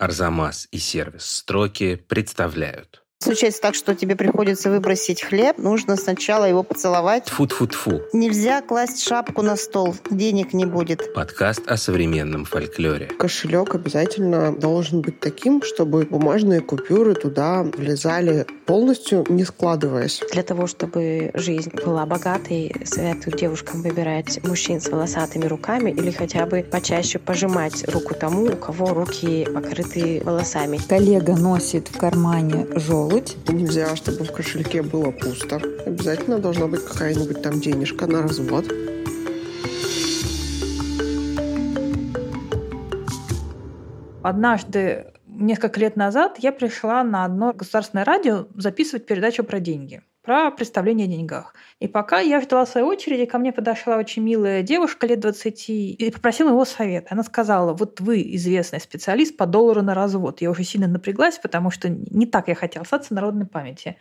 Арзамас и сервис «Строки» представляют. Случается так, что тебе приходится выбросить хлеб, нужно сначала его поцеловать. Фу-фу-фу. Нельзя класть шапку на стол, денег не будет. Подкаст о современном фольклоре. Кошелек обязательно должен быть таким, чтобы бумажные купюры туда влезали полностью, не складываясь. Для того, чтобы жизнь была богатой, советую девушкам выбирать мужчин с волосатыми руками или хотя бы почаще пожимать руку тому, у кого руки покрыты волосами. Коллега носит в кармане желтый желудь. Нельзя, чтобы в кошельке было пусто. Обязательно должна быть какая-нибудь там денежка на развод. Однажды, несколько лет назад, я пришла на одно государственное радио записывать передачу про деньги про представление о деньгах. И пока я ждала своей очереди, ко мне подошла очень милая девушка лет 20 и попросила его совет. Она сказала, вот вы известный специалист по доллару на развод. Я уже сильно напряглась, потому что не так я хотела остаться народной памяти.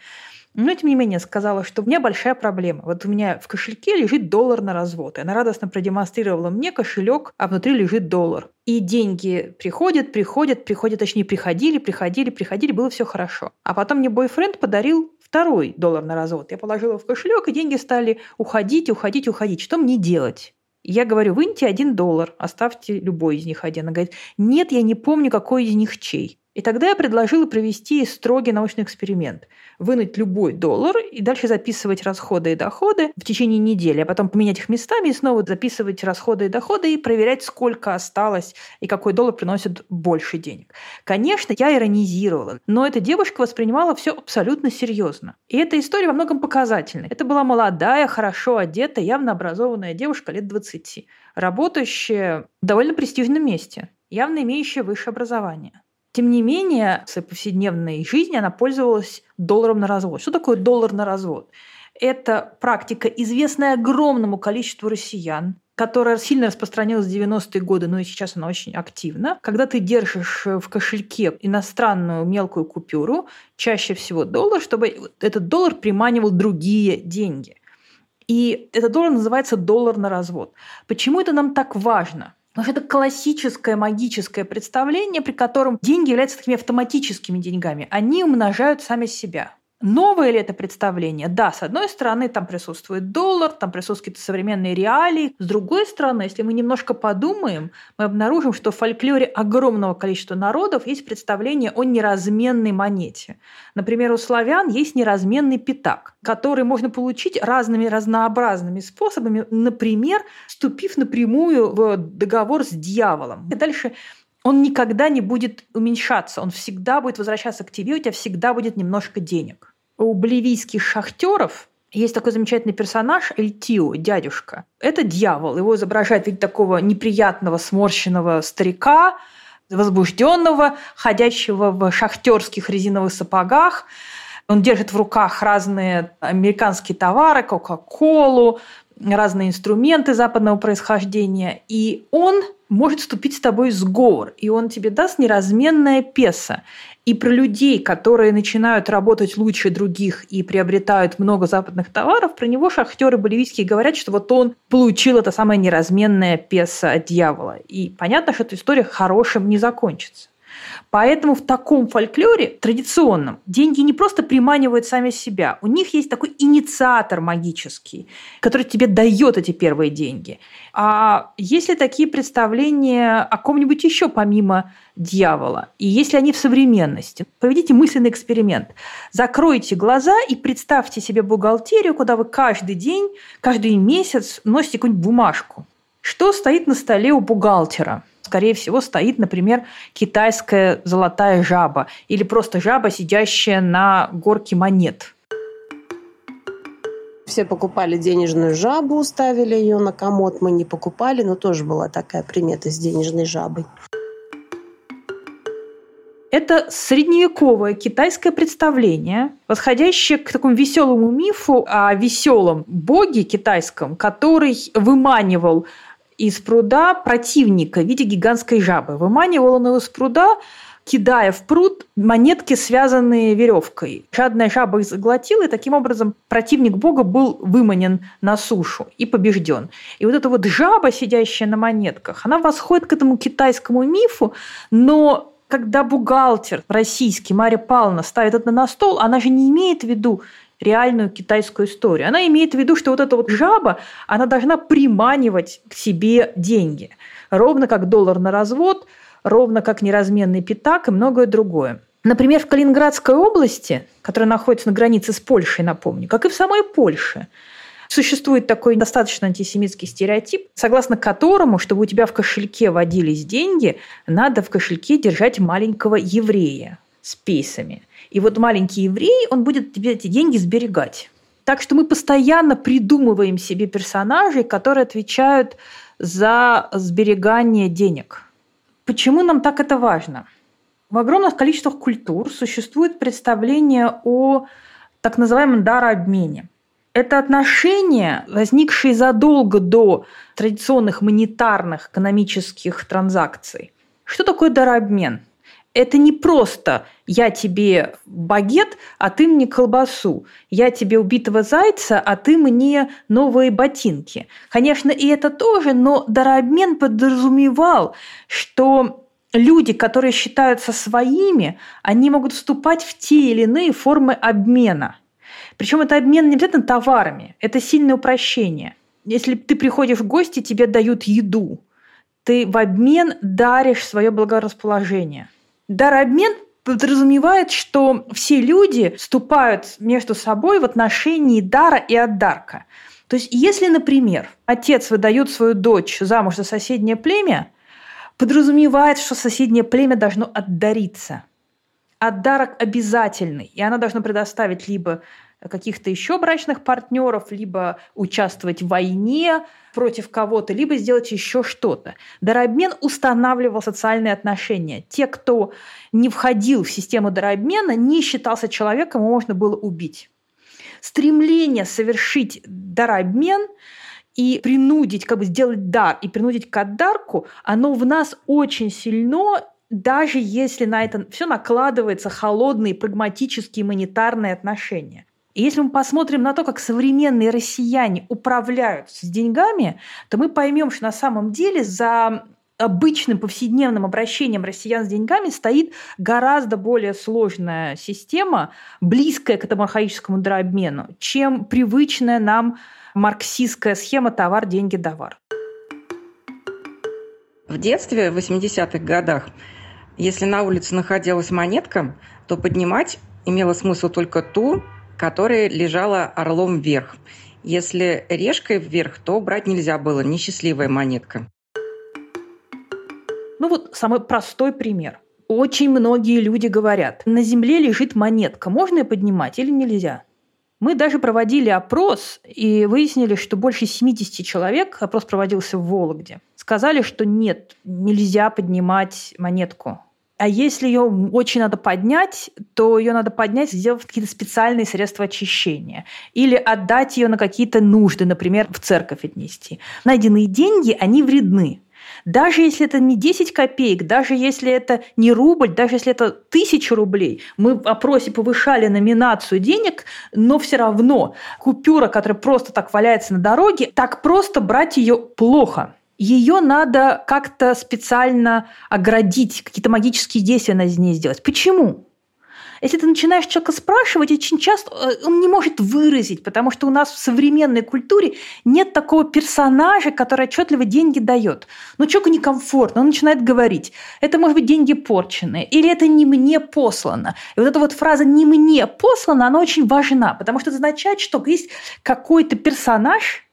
Но, тем не менее, сказала, что у меня большая проблема. Вот у меня в кошельке лежит доллар на развод. И она радостно продемонстрировала мне кошелек, а внутри лежит доллар. И деньги приходят, приходят, приходят, точнее, приходили, приходили, приходили, было все хорошо. А потом мне бойфренд подарил второй доллар на развод. Я положила в кошелек, и деньги стали уходить, уходить, уходить. Что мне делать? Я говорю, выньте один доллар, оставьте любой из них один. Она говорит, нет, я не помню, какой из них чей. И тогда я предложила провести строгий научный эксперимент. Вынуть любой доллар и дальше записывать расходы и доходы в течение недели, а потом поменять их местами и снова записывать расходы и доходы и проверять, сколько осталось и какой доллар приносит больше денег. Конечно, я иронизировала, но эта девушка воспринимала все абсолютно серьезно. И эта история во многом показательная. Это была молодая, хорошо одетая, явно образованная девушка лет 20, работающая в довольно престижном месте, явно имеющая высшее образование. Тем не менее, в своей повседневной жизни она пользовалась долларом на развод. Что такое доллар на развод? Это практика, известная огромному количеству россиян, которая сильно распространилась в 90-е годы, но и сейчас она очень активна. Когда ты держишь в кошельке иностранную мелкую купюру, чаще всего доллар, чтобы этот доллар приманивал другие деньги. И этот доллар называется доллар на развод. Почему это нам так важно? Потому это классическое магическое представление, при котором деньги являются такими автоматическими деньгами. Они умножают сами себя. Новое ли это представление? Да, с одной стороны, там присутствует доллар, там присутствуют какие-то современные реалии. С другой стороны, если мы немножко подумаем, мы обнаружим, что в фольклоре огромного количества народов есть представление о неразменной монете. Например, у славян есть неразменный пятак, который можно получить разными разнообразными способами, например, вступив напрямую в договор с дьяволом. И дальше он никогда не будет уменьшаться, он всегда будет возвращаться к тебе, у тебя всегда будет немножко денег. У боливийских шахтеров есть такой замечательный персонаж Эльтио, дядюшка. Это дьявол. Его изображает вид такого неприятного, сморщенного старика, возбужденного, ходящего в шахтерских резиновых сапогах. Он держит в руках разные американские товары, Кока-Колу, разные инструменты западного происхождения. И он может вступить с тобой в сговор, и он тебе даст неразменное песо. И про людей, которые начинают работать лучше других и приобретают много западных товаров, про него шахтеры боливийские говорят, что вот он получил это самое неразменное песо от дьявола. И понятно, что эта история хорошим не закончится. Поэтому в таком фольклоре традиционном деньги не просто приманивают сами себя. У них есть такой инициатор магический, который тебе дает эти первые деньги. А есть ли такие представления о ком-нибудь еще помимо дьявола? И есть ли они в современности? Проведите мысленный эксперимент. Закройте глаза и представьте себе бухгалтерию, куда вы каждый день, каждый месяц носите какую-нибудь бумажку. Что стоит на столе у бухгалтера? Скорее всего, стоит, например, китайская золотая жаба или просто жаба, сидящая на горке монет. Все покупали денежную жабу, ставили ее на комод. Мы не покупали, но тоже была такая примета с денежной жабой. Это средневековое китайское представление, восходящее к такому веселому мифу о веселом боге китайском, который выманивал из пруда противника в виде гигантской жабы. Выманивал он его из пруда, кидая в пруд монетки, связанные веревкой. Жадная жаба их заглотила, и таким образом противник бога был выманен на сушу и побежден. И вот эта вот жаба, сидящая на монетках, она восходит к этому китайскому мифу, но Когда бухгалтер российский Мария Павловна ставит это на стол, она же не имеет в виду реальную китайскую историю. Она имеет в виду, что вот эта вот жаба, она должна приманивать к себе деньги. Ровно как доллар на развод, ровно как неразменный пятак и многое другое. Например, в Калининградской области, которая находится на границе с Польшей, напомню, как и в самой Польше, Существует такой достаточно антисемитский стереотип, согласно которому, чтобы у тебя в кошельке водились деньги, надо в кошельке держать маленького еврея с пейсами. И вот маленький еврей, он будет тебе эти деньги сберегать. Так что мы постоянно придумываем себе персонажей, которые отвечают за сберегание денег. Почему нам так это важно? В огромных количествах культур существует представление о так называемом дарообмене. Это отношения, возникшие задолго до традиционных монетарных экономических транзакций. Что такое дарообмен? Это не просто я тебе багет, а ты мне колбасу. Я тебе убитого зайца, а ты мне новые ботинки. Конечно, и это тоже, но дарообмен подразумевал, что люди, которые считаются своими, они могут вступать в те или иные формы обмена – причем это обмен не обязательно товарами, это сильное упрощение. Если ты приходишь в гости, тебе дают еду, ты в обмен даришь свое благорасположение. Дарообмен подразумевает, что все люди вступают между собой в отношении дара и отдарка. То есть, если, например, отец выдает свою дочь замуж за соседнее племя, подразумевает, что соседнее племя должно отдариться. Отдарок обязательный, и она должна предоставить либо каких-то еще брачных партнеров, либо участвовать в войне против кого-то, либо сделать еще что-то. Дарообмен устанавливал социальные отношения. Те, кто не входил в систему дарообмена, не считался человеком, его можно было убить. Стремление совершить дарообмен и принудить, как бы сделать дар и принудить к отдарку, оно в нас очень сильно даже если на это все накладывается холодные, прагматические, монетарные отношения. Если мы посмотрим на то, как современные россияне управляют с деньгами, то мы поймем, что на самом деле за обычным повседневным обращением россиян с деньгами стоит гораздо более сложная система, близкая к этому архаическому дрообмену, чем привычная нам марксистская схема товар, деньги, товар. В детстве, в 80-х годах, если на улице находилась монетка, то поднимать имело смысл только ту, которая лежала орлом вверх. Если решкой вверх, то брать нельзя было, несчастливая монетка. Ну вот самый простой пример. Очень многие люди говорят, на земле лежит монетка, можно ее поднимать или нельзя? Мы даже проводили опрос и выяснили, что больше 70 человек, опрос проводился в Вологде, сказали, что нет, нельзя поднимать монетку. А если ее очень надо поднять, то ее надо поднять, сделав какие-то специальные средства очищения. Или отдать ее на какие-то нужды, например, в церковь отнести. Найденные деньги, они вредны. Даже если это не 10 копеек, даже если это не рубль, даже если это тысяча рублей, мы в опросе повышали номинацию денег, но все равно купюра, которая просто так валяется на дороге, так просто брать ее плохо ее надо как-то специально оградить, какие-то магические действия на ней сделать. Почему? Если ты начинаешь человека спрашивать, очень часто э, он не может выразить, потому что у нас в современной культуре нет такого персонажа, который отчетливо деньги дает. Но человеку некомфортно, он начинает говорить, это может быть деньги порченные, или это не мне послано. И вот эта вот фраза «не мне послано», она очень важна, потому что это означает, что есть какой-то персонаж,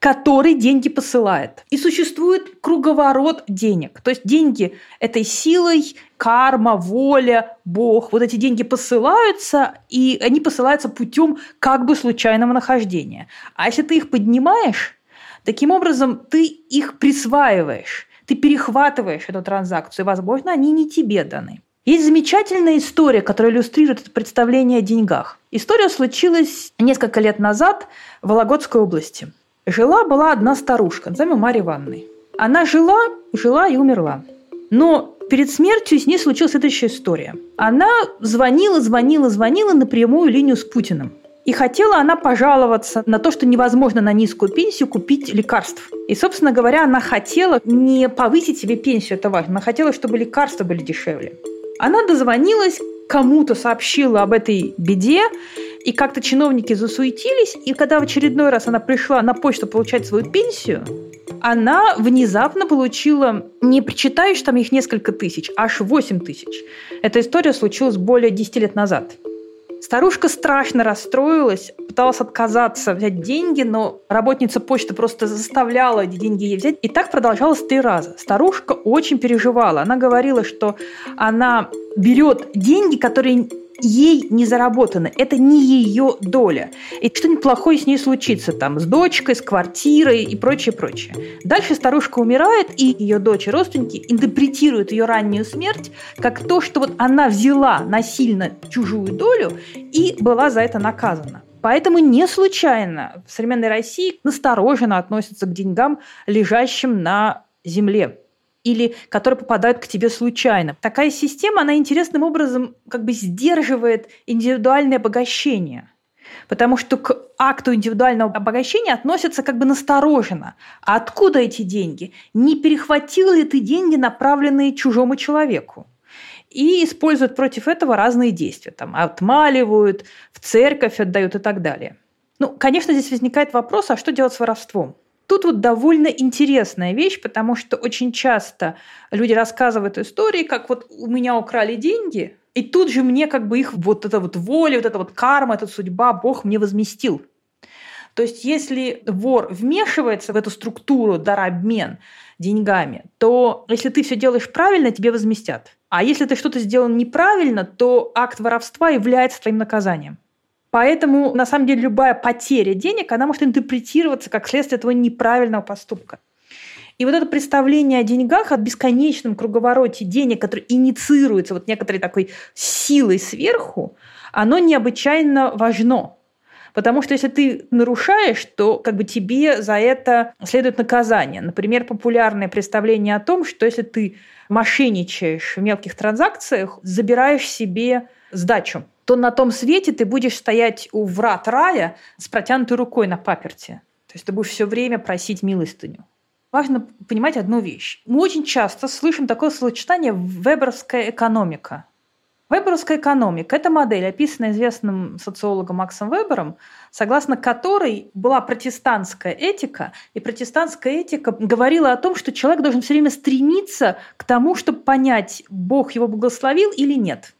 который деньги посылает. И существует круговорот денег. То есть деньги этой силой, карма, воля, Бог, вот эти деньги посылаются, и они посылаются путем как бы случайного нахождения. А если ты их поднимаешь, таким образом ты их присваиваешь, ты перехватываешь эту транзакцию, и, возможно, они не тебе даны. Есть замечательная история, которая иллюстрирует это представление о деньгах. История случилась несколько лет назад в Вологодской области – Жила-была одна старушка, назовем Марьей Ивановной. Она жила, жила и умерла. Но перед смертью с ней случилась следующая история. Она звонила, звонила, звонила на прямую линию с Путиным. И хотела она пожаловаться на то, что невозможно на низкую пенсию купить лекарств. И, собственно говоря, она хотела не повысить себе пенсию, это важно, она хотела, чтобы лекарства были дешевле. Она дозвонилась, кому-то сообщила об этой беде, и как-то чиновники засуетились, и когда в очередной раз она пришла на почту получать свою пенсию, она внезапно получила, не причитаешь там их несколько тысяч, аж 8 тысяч. Эта история случилась более 10 лет назад. Старушка страшно расстроилась, пыталась отказаться взять деньги, но работница почты просто заставляла эти деньги ей взять. И так продолжалось три раза. Старушка очень переживала. Она говорила, что она берет деньги, которые ей не заработано, это не ее доля. И что-нибудь плохое с ней случится, там, с дочкой, с квартирой и прочее, прочее. Дальше старушка умирает, и ее дочь и родственники интерпретируют ее раннюю смерть как то, что вот она взяла насильно чужую долю и была за это наказана. Поэтому не случайно в современной России настороженно относятся к деньгам, лежащим на земле или которые попадают к тебе случайно. Такая система, она интересным образом как бы сдерживает индивидуальное обогащение. Потому что к акту индивидуального обогащения относятся как бы настороженно. А откуда эти деньги? Не перехватил ли ты деньги, направленные чужому человеку? И используют против этого разные действия. Там, отмаливают, в церковь отдают и так далее. Ну, конечно, здесь возникает вопрос, а что делать с воровством? Тут вот довольно интересная вещь, потому что очень часто люди рассказывают истории, как вот у меня украли деньги, и тут же мне как бы их вот эта вот воля, вот эта вот карма, эта судьба, Бог мне возместил. То есть если вор вмешивается в эту структуру дарообмен деньгами, то если ты все делаешь правильно, тебе возместят. А если ты что-то сделал неправильно, то акт воровства является твоим наказанием. Поэтому, на самом деле, любая потеря денег, она может интерпретироваться как следствие этого неправильного поступка. И вот это представление о деньгах, о бесконечном круговороте денег, который инициируется вот некоторой такой силой сверху, оно необычайно важно. Потому что если ты нарушаешь, то как бы тебе за это следует наказание. Например, популярное представление о том, что если ты мошенничаешь в мелких транзакциях, забираешь себе сдачу то на том свете ты будешь стоять у врат рая с протянутой рукой на паперте. То есть ты будешь все время просить милостыню. Важно понимать одну вещь. Мы очень часто слышим такое словосочетание «веберовская экономика». Веберовская экономика – это модель, описанная известным социологом Максом Вебером, согласно которой была протестантская этика, и протестантская этика говорила о том, что человек должен все время стремиться к тому, чтобы понять, Бог его благословил или нет –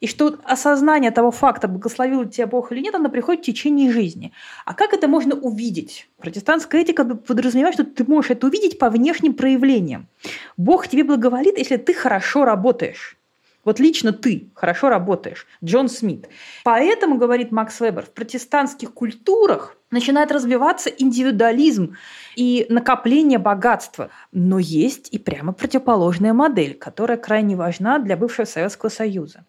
и что осознание того факта, благословил тебя Бог или нет, оно приходит в течение жизни. А как это можно увидеть? Протестантская этика подразумевает, что ты можешь это увидеть по внешним проявлениям. Бог тебе благоволит, если ты хорошо работаешь. Вот лично ты хорошо работаешь. Джон Смит. Поэтому, говорит Макс Вебер, в протестантских культурах начинает развиваться индивидуализм и накопление богатства. Но есть и прямо противоположная модель, которая крайне важна для бывшего Советского Союза.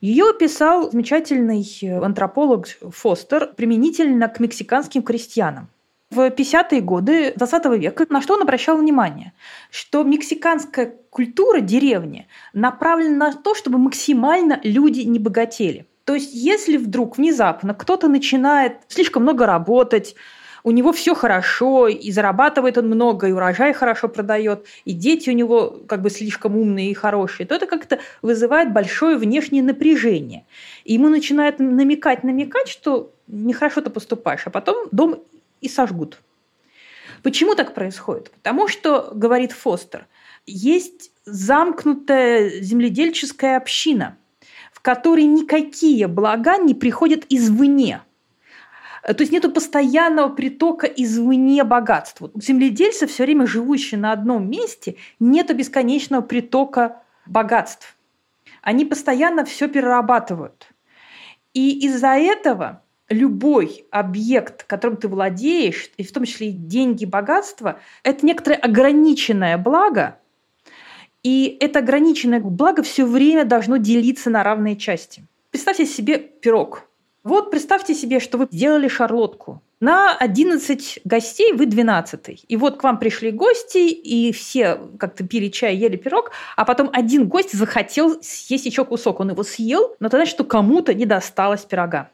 Ее описал замечательный антрополог Фостер применительно к мексиканским крестьянам. В 50-е годы 20 века на что он обращал внимание? Что мексиканская культура деревни направлена на то, чтобы максимально люди не богатели. То есть если вдруг внезапно кто-то начинает слишком много работать, у него все хорошо, и зарабатывает он много, и урожай хорошо продает, и дети у него как бы слишком умные и хорошие, то это как-то вызывает большое внешнее напряжение. И ему начинает намекать, намекать, что нехорошо ты поступаешь, а потом дом и сожгут. Почему так происходит? Потому что, говорит Фостер, есть замкнутая земледельческая община, в которой никакие блага не приходят извне – то есть нет постоянного притока извне богатства. У земледельца, все время живущие на одном месте, нет бесконечного притока богатств. Они постоянно все перерабатывают. И из-за этого любой объект, которым ты владеешь, и в том числе и деньги, богатство, это некоторое ограниченное благо, и это ограниченное благо все время должно делиться на равные части. Представьте себе пирог. Вот представьте себе, что вы сделали шарлотку. На 11 гостей вы 12. И вот к вам пришли гости, и все как-то пили чай, ели пирог, а потом один гость захотел съесть еще кусок. Он его съел, но тогда что кому-то не досталось пирога.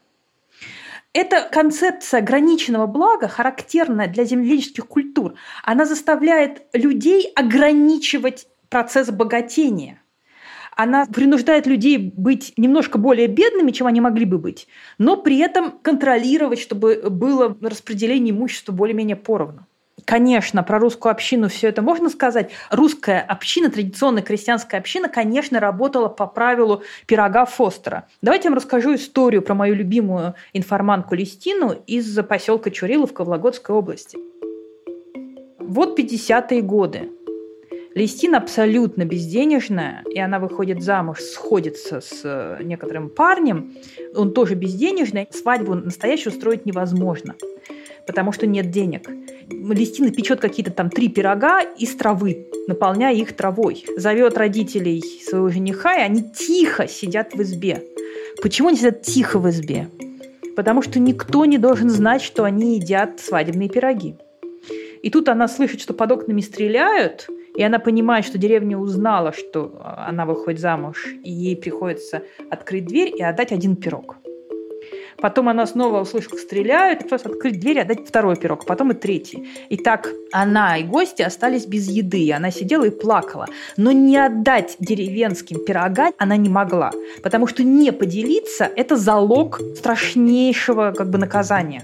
Эта концепция ограниченного блага, характерная для земледельческих культур, она заставляет людей ограничивать процесс богатения. Она принуждает людей быть немножко более бедными, чем они могли бы быть, но при этом контролировать, чтобы было распределение имущества более-менее поровну. Конечно, про русскую общину все это можно сказать. Русская община, традиционная крестьянская община, конечно, работала по правилу пирога Фостера. Давайте я вам расскажу историю про мою любимую информантку Листину из поселка Чуриловка Вологодской области. Вот 50-е годы. Листина абсолютно безденежная, и она выходит замуж, сходится с э, некоторым парнем, он тоже безденежный, свадьбу настоящую устроить невозможно, потому что нет денег. Листина печет какие-то там три пирога из травы, наполняя их травой. Зовет родителей своего жениха, и они тихо сидят в избе. Почему они сидят тихо в избе? Потому что никто не должен знать, что они едят свадебные пироги. И тут она слышит, что под окнами стреляют, и она понимает, что деревня узнала, что она выходит замуж, и ей приходится открыть дверь и отдать один пирог. Потом она снова услышала, как стреляют, пришлось открыть дверь и отдать второй пирог, потом и третий. И так она и гости остались без еды. И она сидела и плакала. Но не отдать деревенским пирога она не могла, потому что не поделиться – это залог страшнейшего как бы наказания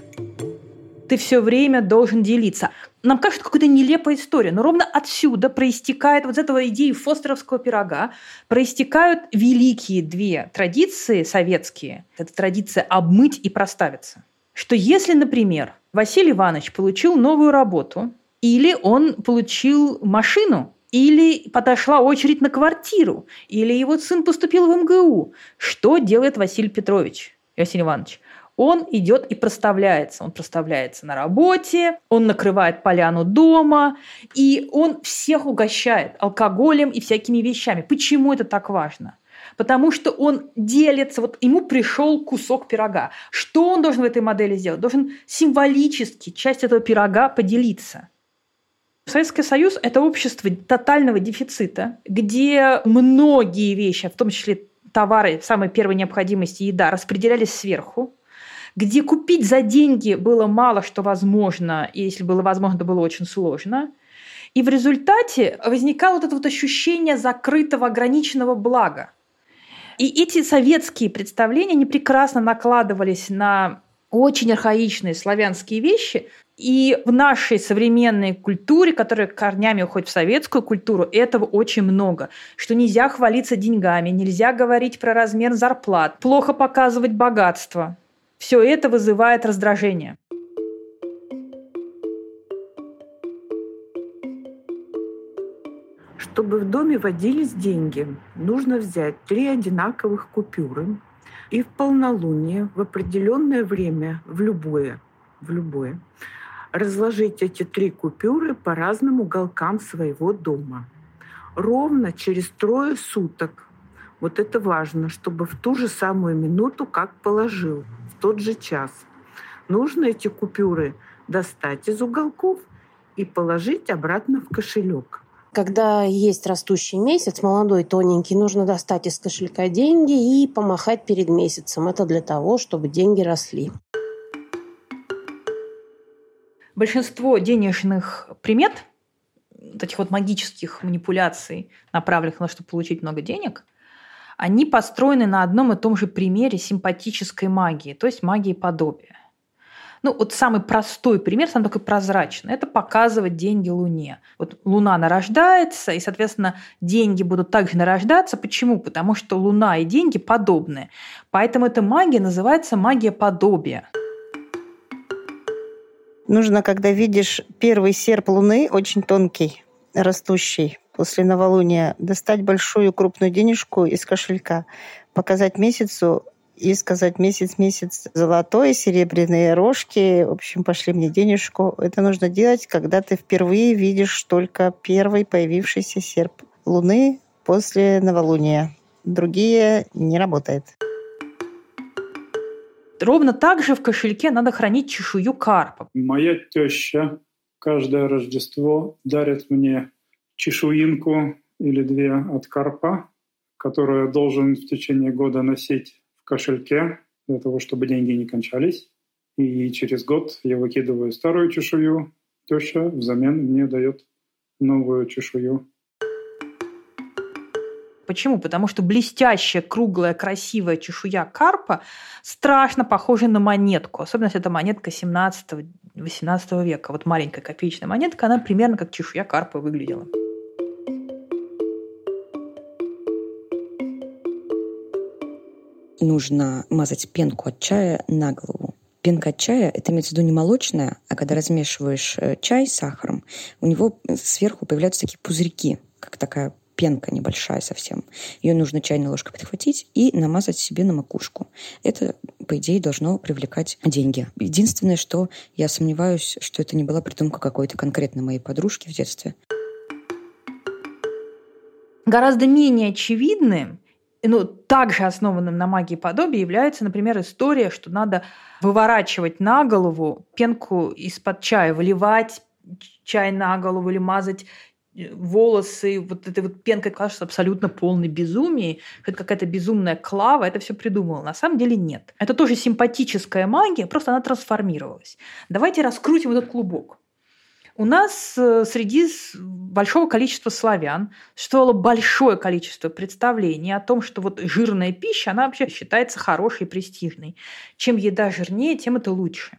ты все время должен делиться. Нам кажется, какая-то нелепая история, но ровно отсюда проистекает вот из этого идеи фостеровского пирога, проистекают великие две традиции советские. Это традиция обмыть и проставиться. Что если, например, Василий Иванович получил новую работу, или он получил машину, или подошла очередь на квартиру, или его сын поступил в МГУ, что делает Василий Петрович, Василий Иванович? Он идет и проставляется. Он проставляется на работе, он накрывает поляну дома, и он всех угощает алкоголем и всякими вещами. Почему это так важно? Потому что он делится, вот ему пришел кусок пирога. Что он должен в этой модели сделать? Должен символически часть этого пирога поделиться. Советский Союз – это общество тотального дефицита, где многие вещи, в том числе товары самой первой необходимости, еда, распределялись сверху где купить за деньги было мало что возможно, и если было возможно, то было очень сложно. И в результате возникало вот это вот ощущение закрытого, ограниченного блага. И эти советские представления, они прекрасно накладывались на очень архаичные славянские вещи, и в нашей современной культуре, которая корнями уходит в советскую культуру, этого очень много. Что нельзя хвалиться деньгами, нельзя говорить про размер зарплат, плохо показывать богатство. Все это вызывает раздражение. Чтобы в доме водились деньги, нужно взять три одинаковых купюры и в полнолуние, в определенное время, в любое, в любое, разложить эти три купюры по разным уголкам своего дома. Ровно через трое суток. Вот это важно, чтобы в ту же самую минуту, как положил – тот же час. Нужно эти купюры достать из уголков и положить обратно в кошелек. Когда есть растущий месяц, молодой, тоненький, нужно достать из кошелька деньги и помахать перед месяцем. Это для того, чтобы деньги росли. Большинство денежных примет, этих вот магических манипуляций, направленных на то, чтобы получить много денег, они построены на одном и том же примере симпатической магии, то есть магии подобия. Ну, вот самый простой пример, самый такой прозрачный, это показывать деньги Луне. Вот Луна нарождается, и, соответственно, деньги будут также нарождаться. Почему? Потому что Луна и деньги подобны. Поэтому эта магия называется магия подобия. Нужно, когда видишь первый серп Луны, очень тонкий, растущий, после новолуния достать большую крупную денежку из кошелька, показать месяцу и сказать месяц, месяц золотой, серебряные рожки, в общем, пошли мне денежку. Это нужно делать, когда ты впервые видишь только первый появившийся серп Луны после новолуния. Другие не работает. Ровно так же в кошельке надо хранить чешую карпа. Моя теща каждое Рождество дарит мне чешуинку или две от карпа, которую я должен в течение года носить в кошельке для того, чтобы деньги не кончались. И через год я выкидываю старую чешую. Теща взамен мне дает новую чешую. Почему? Потому что блестящая, круглая, красивая чешуя карпа страшно похожа на монетку. Особенно если это монетка 17-18 века. Вот маленькая копеечная монетка, она примерно как чешуя карпа выглядела. Нужно мазать пенку от чая на голову. Пенка от чая – это имеется в виду не молочная, а когда размешиваешь э, чай с сахаром, у него сверху появляются такие пузырьки, как такая пенка небольшая совсем. Ее нужно чайной ложкой подхватить и намазать себе на макушку. Это, по идее, должно привлекать деньги. Единственное, что я сомневаюсь, что это не была придумка какой-то конкретной моей подружки в детстве. Гораздо менее очевидным ну, также основанным на магии подобия является, например, история, что надо выворачивать на голову пенку из-под чая, выливать чай на голову или мазать э, волосы, вот этой вот пенкой кажется абсолютно полной безумие, это какая-то безумная клава, это все придумала. На самом деле нет. Это тоже симпатическая магия, просто она трансформировалась. Давайте раскрутим этот клубок. У нас э, среди большого количества славян существовало большое количество представлений о том, что вот жирная пища, она вообще считается хорошей престижной. Чем еда жирнее, тем это лучше.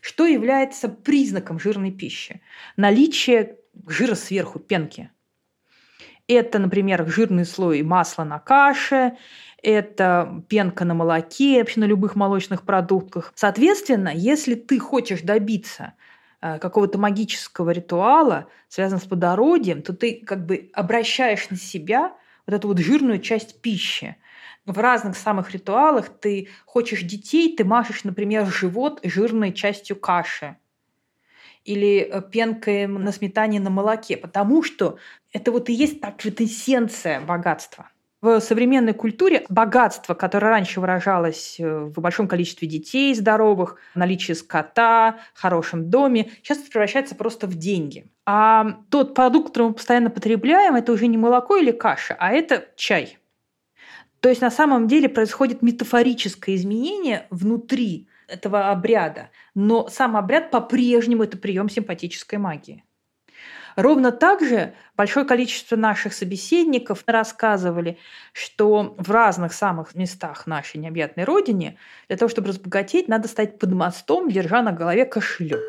Что является признаком жирной пищи? Наличие жира сверху, пенки. Это, например, жирный слой масла на каше, это пенка на молоке, вообще на любых молочных продуктах. Соответственно, если ты хочешь добиться какого-то магического ритуала, связанного с плодородием, то ты как бы обращаешь на себя вот эту вот жирную часть пищи. В разных самых ритуалах ты хочешь детей, ты машешь, например, живот жирной частью каши или э, пенкой на сметане на молоке, потому что это вот и есть так вот эссенция богатства – в современной культуре богатство, которое раньше выражалось э, в большом количестве детей здоровых, наличии скота, хорошем доме, сейчас превращается просто в деньги. А тот продукт, который мы постоянно потребляем, это уже не молоко или каша, а это чай. То есть на самом деле происходит метафорическое изменение внутри этого обряда, но сам обряд по-прежнему это прием симпатической магии. Ровно так же большое количество наших собеседников рассказывали, что в разных самых местах нашей необъятной родине для того, чтобы разбогатеть, надо стать под мостом, держа на голове кошелек.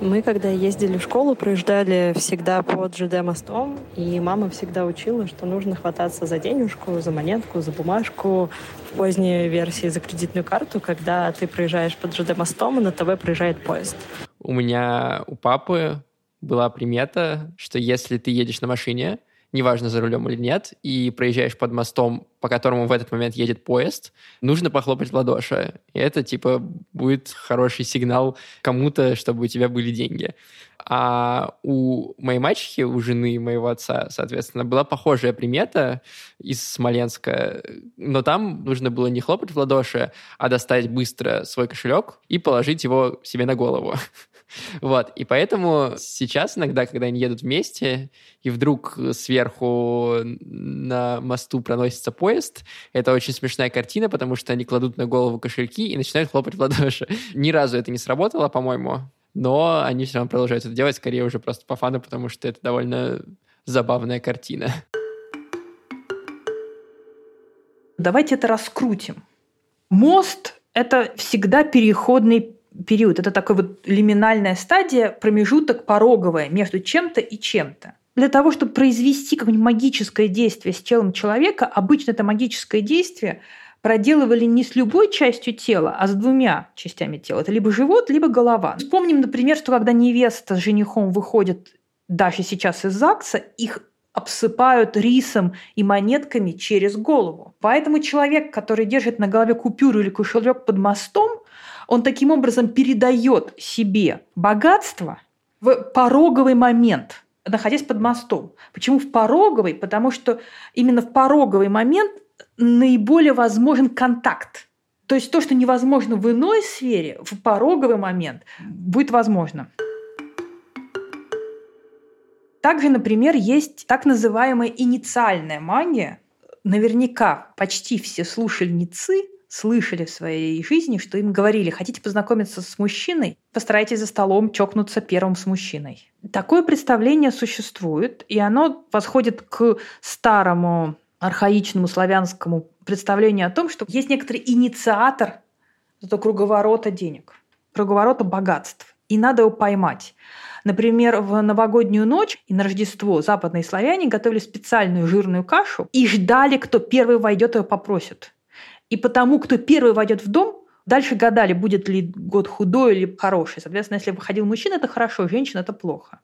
Мы, когда ездили в школу, проезжали всегда под ЖД мостом, и мама всегда учила, что нужно хвататься за денежку, за монетку, за бумажку в поздней версии за кредитную карту, когда ты проезжаешь под ЖД мостом, и на ТВ проезжает поезд. У меня у папы была примета, что если ты едешь на машине, неважно, за рулем или нет, и проезжаешь под мостом, по которому в этот момент едет поезд, нужно похлопать в ладоши. И это, типа, будет хороший сигнал кому-то, чтобы у тебя были деньги. А у моей мачехи, у жены моего отца, соответственно, была похожая примета из Смоленска, но там нужно было не хлопать в ладоши, а достать быстро свой кошелек и положить его себе на голову. Вот, и поэтому сейчас иногда, когда они едут вместе, и вдруг сверху на мосту проносится поезд, это очень смешная картина, потому что они кладут на голову кошельки и начинают хлопать в ладоши. Ни разу это не сработало, по-моему, но они все равно продолжают это делать, скорее уже просто по фану, потому что это довольно забавная картина. Давайте это раскрутим. Мост – это всегда переходный период. Это такой вот лиминальная стадия, промежуток пороговая между чем-то и чем-то. Для того, чтобы произвести какое-нибудь магическое действие с телом человека, обычно это магическое действие проделывали не с любой частью тела, а с двумя частями тела. Это либо живот, либо голова. Вспомним, например, что когда невеста с женихом выходят даже сейчас из ЗАГСа, их обсыпают рисом и монетками через голову. Поэтому человек, который держит на голове купюру или кошелек под мостом, он таким образом передает себе богатство в пороговый момент, находясь под мостом. Почему в пороговый? Потому что именно в пороговый момент наиболее возможен контакт. То есть то, что невозможно в иной сфере, в пороговый момент будет возможно. Также, например, есть так называемая инициальная магия. Наверняка почти все слушальницы слышали в своей жизни, что им говорили, хотите познакомиться с мужчиной, постарайтесь за столом чокнуться первым с мужчиной. Такое представление существует, и оно восходит к старому архаичному славянскому представлению о том, что есть некоторый инициатор этого круговорота денег, круговорота богатств, и надо его поймать. Например, в новогоднюю ночь и на Рождество западные славяне готовили специальную жирную кашу и ждали, кто первый войдет и попросит. И потому, кто первый войдет в дом, дальше гадали, будет ли год худой или хороший. Соответственно, если выходил мужчина, это хорошо, женщина – это плохо.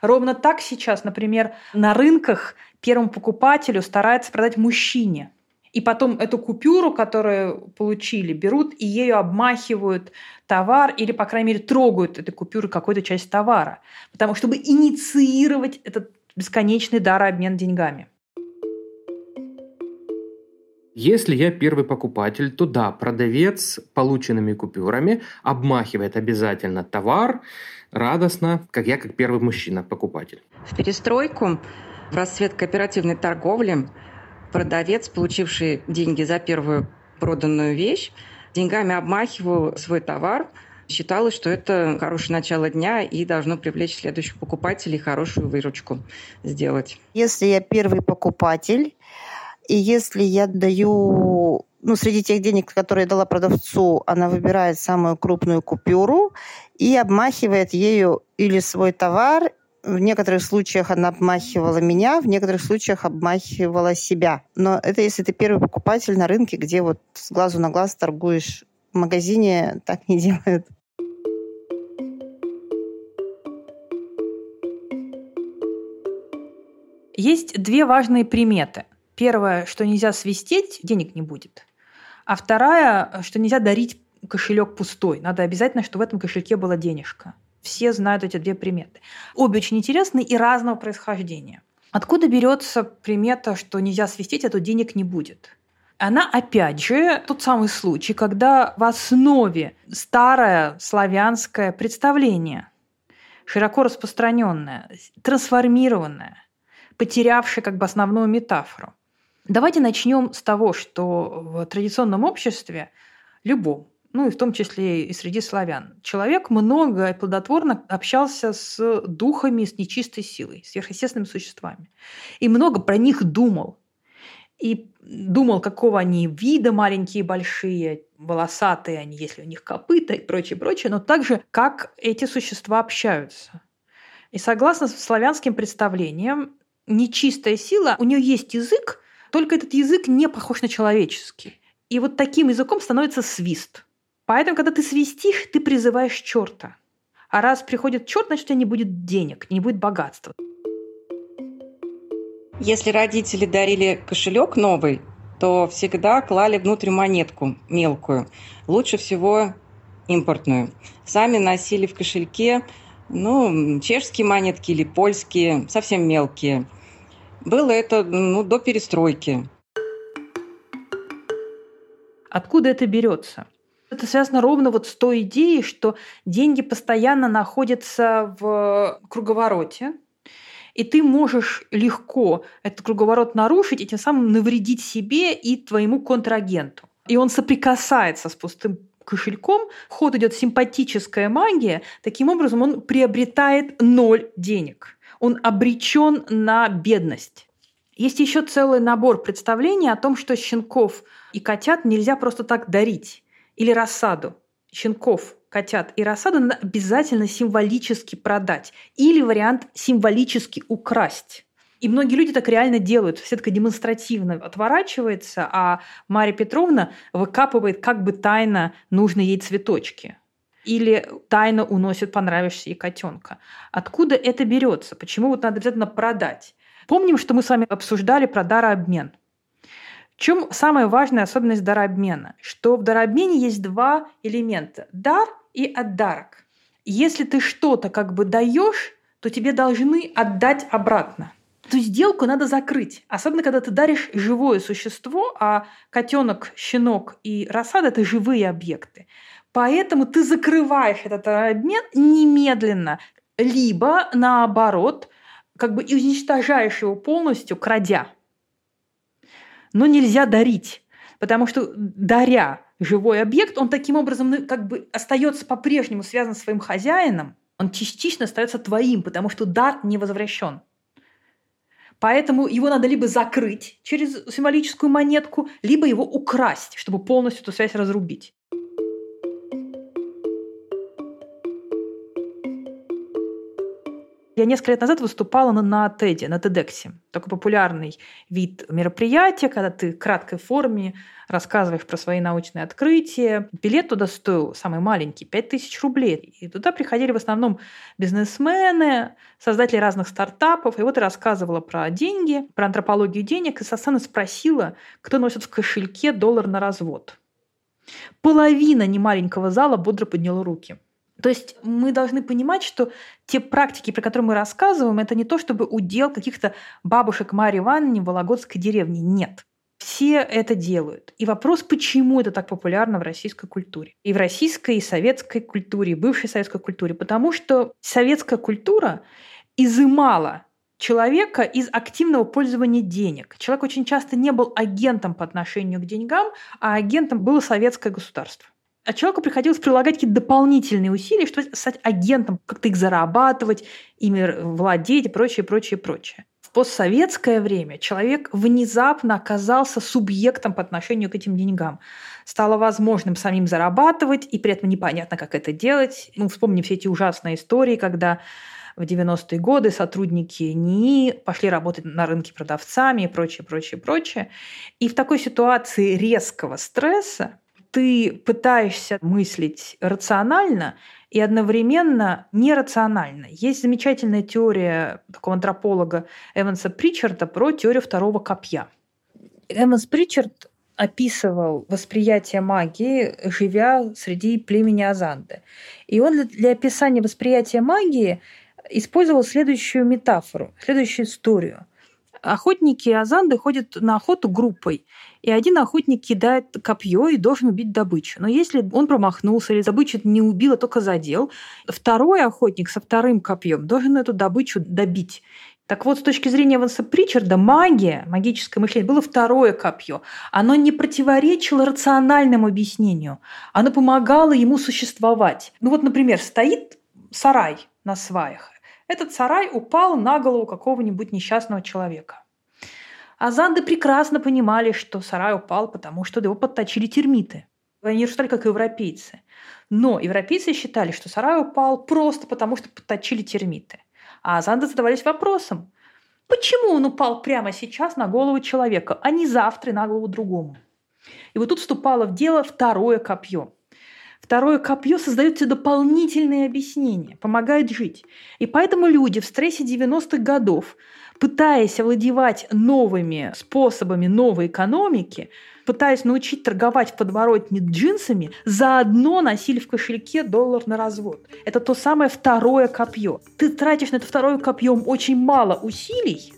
Ровно так сейчас, например, на рынках первому покупателю старается продать мужчине. И потом эту купюру, которую получили, берут и ею обмахивают товар или, по крайней мере, трогают этой купюры какую-то часть товара. Потому чтобы инициировать этот бесконечный дарообмен деньгами. Если я первый покупатель, то да, продавец полученными купюрами обмахивает обязательно товар радостно, как я, как первый мужчина-покупатель. В перестройку, в расцвет кооперативной торговли, продавец, получивший деньги за первую проданную вещь, деньгами обмахивал свой товар, считалось, что это хорошее начало дня и должно привлечь следующих покупателей, хорошую выручку сделать. Если я первый покупатель, и если я даю, ну, среди тех денег, которые я дала продавцу, она выбирает самую крупную купюру и обмахивает ею или свой товар, в некоторых случаях она обмахивала меня, в некоторых случаях обмахивала себя. Но это если ты первый покупатель на рынке, где вот с глазу на глаз торгуешь. В магазине так не делают. Есть две важные приметы. Первое, что нельзя свистеть, денег не будет. А вторая, что нельзя дарить кошелек пустой. Надо обязательно, чтобы в этом кошельке была денежка. Все знают эти две приметы. Обе очень интересные и разного происхождения. Откуда берется примета, что нельзя свистеть, а то денег не будет? Она, опять же, тот самый случай, когда в основе старое славянское представление, широко распространенное, трансформированное, потерявшее как бы основную метафору. Давайте начнем с того, что в традиционном обществе, любом, ну и в том числе и среди славян, человек много и плодотворно общался с духами, с нечистой силой, сверхъестественными существами. И много про них думал. И думал, какого они вида маленькие, большие, волосатые они, если у них копыта и прочее, прочее, но также как эти существа общаются. И согласно славянским представлениям, нечистая сила, у нее есть язык, только этот язык не похож на человеческий. И вот таким языком становится свист. Поэтому, когда ты свистишь, ты призываешь черта. А раз приходит черт, значит, у тебя не будет денег, не будет богатства. Если родители дарили кошелек новый, то всегда клали внутрь монетку мелкую. Лучше всего импортную. Сами носили в кошельке ну, чешские монетки или польские, совсем мелкие – было это ну, до перестройки. Откуда это берется? Это связано ровно вот с той идеей, что деньги постоянно находятся в круговороте, и ты можешь легко этот круговорот нарушить и тем самым навредить себе и твоему контрагенту. И он соприкасается с пустым кошельком, в ход идет симпатическая магия, таким образом он приобретает ноль денег он обречен на бедность. Есть еще целый набор представлений о том, что щенков и котят нельзя просто так дарить. Или рассаду. Щенков, котят и рассаду надо обязательно символически продать. Или вариант символически украсть. И многие люди так реально делают. Все так демонстративно отворачивается, а Мария Петровна выкапывает как бы тайно нужные ей цветочки или тайно уносит понравившийся ей котенка. Откуда это берется? Почему вот надо обязательно продать? Помним, что мы с вами обсуждали про дарообмен. В чем самая важная особенность дарообмена? Что в дарообмене есть два элемента – дар и отдарок. Если ты что-то как бы даешь, то тебе должны отдать обратно. Эту сделку надо закрыть. Особенно, когда ты даришь живое существо, а котенок, щенок и рассада – это живые объекты. Поэтому ты закрываешь этот обмен немедленно, либо наоборот, как бы уничтожаешь его полностью, крадя. Но нельзя дарить. Потому что, даря живой объект, он таким образом ну, как бы остается по-прежнему связан с своим хозяином, он частично остается твоим, потому что дар не возвращен. Поэтому его надо либо закрыть через символическую монетку, либо его украсть, чтобы полностью эту связь разрубить. Я несколько лет назад выступала на, на TED, на TEDx. Такой популярный вид мероприятия, когда ты в краткой форме рассказываешь про свои научные открытия. Билет туда стоил самый маленький, 5000 рублей. И туда приходили в основном бизнесмены, создатели разных стартапов. И вот я рассказывала про деньги, про антропологию денег, и со сцены спросила, кто носит в кошельке доллар на развод. Половина немаленького зала бодро подняла руки – то есть мы должны понимать, что те практики, про которые мы рассказываем, это не то, чтобы удел каких-то бабушек Марии Ивановне в Вологодской деревне. Нет. Все это делают. И вопрос, почему это так популярно в российской культуре. И в российской, и советской культуре, и бывшей советской культуре. Потому что советская культура изымала человека из активного пользования денег. Человек очень часто не был агентом по отношению к деньгам, а агентом было советское государство. А человеку приходилось прилагать какие-то дополнительные усилия, чтобы стать агентом, как-то их зарабатывать, ими владеть и прочее, прочее, прочее. В постсоветское время человек внезапно оказался субъектом по отношению к этим деньгам. Стало возможным самим зарабатывать, и при этом непонятно, как это делать. Ну, вспомним все эти ужасные истории, когда в 90-е годы сотрудники НИИ пошли работать на рынке продавцами и прочее, прочее, прочее. И в такой ситуации резкого стресса ты пытаешься мыслить рационально и одновременно нерационально. Есть замечательная теория такого антрополога Эванса Причарда про теорию второго копья. Эванс Причард описывал восприятие магии, живя среди племени Азанды. И он для описания восприятия магии использовал следующую метафору, следующую историю. Охотники Азанды ходят на охоту группой, и один охотник кидает копье и должен убить добычу. Но если он промахнулся или добычу не убил, а только задел, второй охотник со вторым копьем должен эту добычу добить. Так вот, с точки зрения Эванса Причарда, магия, магическое мышление, было второе копье. Оно не противоречило рациональному объяснению. Оно помогало ему существовать. Ну вот, например, стоит сарай на сваях. Этот сарай упал на голову какого-нибудь несчастного человека. А занды прекрасно понимали, что сарай упал, потому что его подточили термиты. Они считали, как европейцы. Но европейцы считали, что сарай упал просто потому, что подточили термиты. А азанды задавались вопросом, почему он упал прямо сейчас на голову человека, а не завтра на голову другому. И вот тут вступало в дело второе копье – Второе копье создает тебе дополнительные объяснения, помогает жить. И поэтому люди в стрессе 90-х годов, пытаясь овладевать новыми способами новой экономики, пытаясь научить торговать в подворотне джинсами, заодно носили в кошельке доллар на развод. Это то самое второе копье. Ты тратишь на это второе копье очень мало усилий,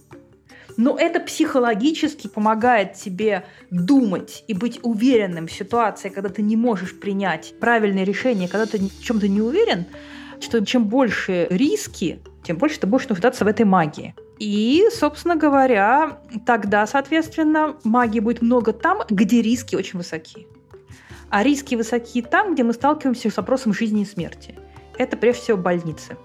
но это психологически помогает тебе думать и быть уверенным в ситуации, когда ты не можешь принять правильное решение, когда ты в чем-то не уверен, что чем больше риски, тем больше ты будешь нуждаться в этой магии. И, собственно говоря, тогда, соответственно, магии будет много там, где риски очень высоки. А риски высоки там, где мы сталкиваемся с вопросом жизни и смерти. Это прежде всего больницы.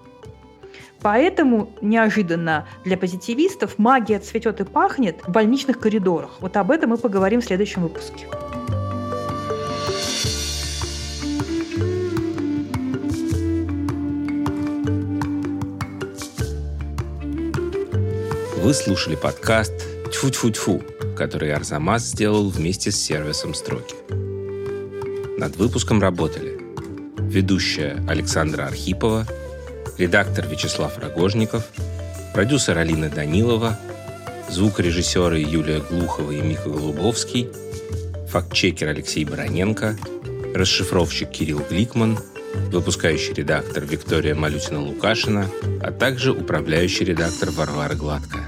Поэтому неожиданно для позитивистов магия цветет и пахнет в больничных коридорах. Вот об этом мы поговорим в следующем выпуске. Вы слушали подкаст «Тьфу-тьфу-тьфу», который Арзамас сделал вместе с сервисом «Строки». Над выпуском работали ведущая Александра Архипова – редактор Вячеслав Рогожников, продюсер Алина Данилова, звукорежиссеры Юлия Глухова и Мика Голубовский, фактчекер Алексей Бароненко, расшифровщик Кирилл Гликман, выпускающий редактор Виктория Малютина-Лукашина, а также управляющий редактор Варвара Гладкая.